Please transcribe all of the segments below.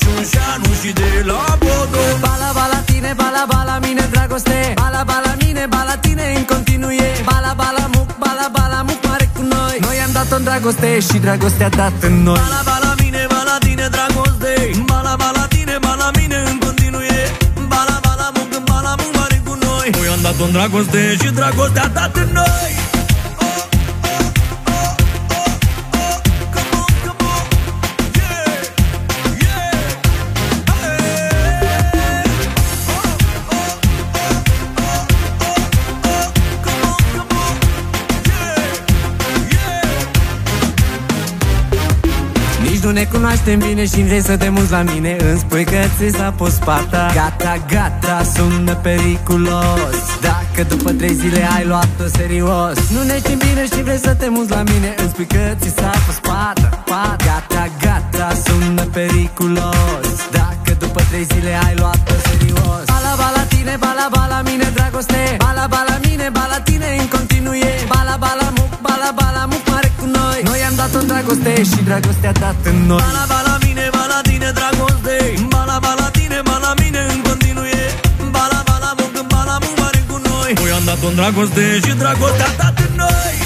Șunșanu și de la Bodo. Bala, bala tine, bala, bala mine dragoste. Bala, bala mine, bala tine în continuie Bala, bala muc, bala, bala muc mare cu noi. Noi am dat-o dragoste și dragostea a dat în noi. Bala, bala mine, bala tine dragoste. Bala, bala tine, bala mine în continuie Bala, bala muc, bala muc mare cu noi. Noi am dat-o dragoste și dragostea a dat în noi. Nu ne cunoaștem bine și vrei să te muți la mine Îmi spui că ți s-a pus pata Gata, gata, sună periculos. Dacă după trei zile ai luat-o serios Nu ne știm bine și vrei să te muți la mine Îmi spui că ți s-a pus pata, pata Gata, gata, sună periculos. Dacă după trei zile ai luat-o dragoste și dragostea dat în noi. Bala, bala mine, bala tine, dragoste. Bala, bala tine, bala mine în continuu e Bala, bala muc, bala muc mare cu noi Noi am dat-o în dragoste și dragostea dat în noi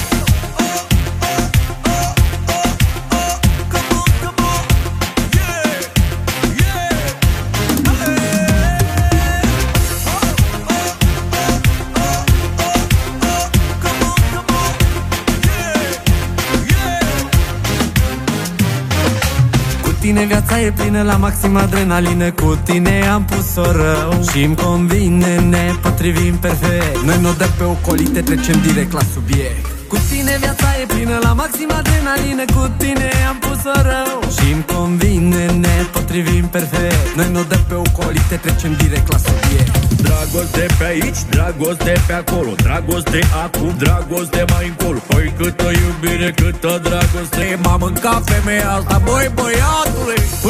tine viața e plină la maximă adrenalină. Cu tine am pus-o rău și îmi convine Ne potrivim perfect. Noi nu dăm pe ocolite, trecem direct la subiect. Cu tine viața e plină la maximă adrenalină Cu tine am pus-o rău. Și îmi convine Ne potrivim perfect. Noi nu dăm pe ocolite, trecem direct la subiect. Dragoste pe aici, dragoste pe acolo Dragoste acum, dragoste mai încolo. Păi câtă iubire, câtă dragoste. M-a mâncat femeia asta, băi băiatule. Până la urmă,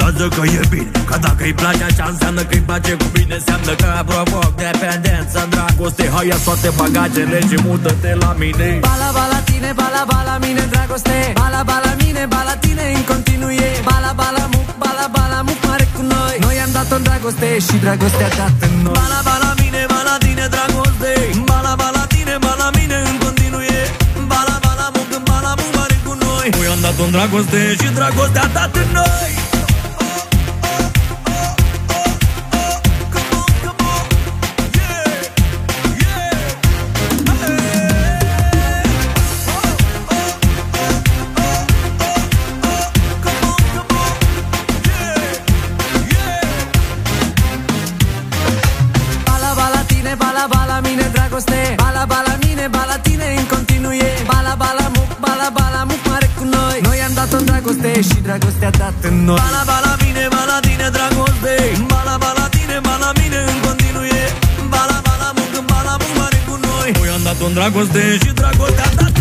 lasă că e bine. Că dacă îi place așa înseamnă că îi place cu bine. Înseamnă că provoc dependență în dragoste Hai ia toate bagajele și mută-te la mine. Bala, bala tine, bala, bala mine, dragoste. Bala, bala mine, bala tine în continuu e Bala, bala muc, bala, bala muc mare cu noi. Noi am dat-o în dragoste și dragostea dat în noi. Bala, bala mine, bala tine, dragoste. Bala, bala tine, bala mine în continuu e Bala, bala muc, bala muc mare cu noi. Noi am dat-o în dragoste și dragostea dat în noi dragoste Bala, bala mine, bala tine în continuu e Bala, bala muc, bala, bala muc mare cu noi. Noi am dat-o în dragoste și dragostea dat în noi. Bala, bala mine, bala tine, dragoste Bala, bala tine, bala mine în continuu e Bala, bala muc, bala muc mare cu noi. Noi am dat-o în dragoste și dragostea dat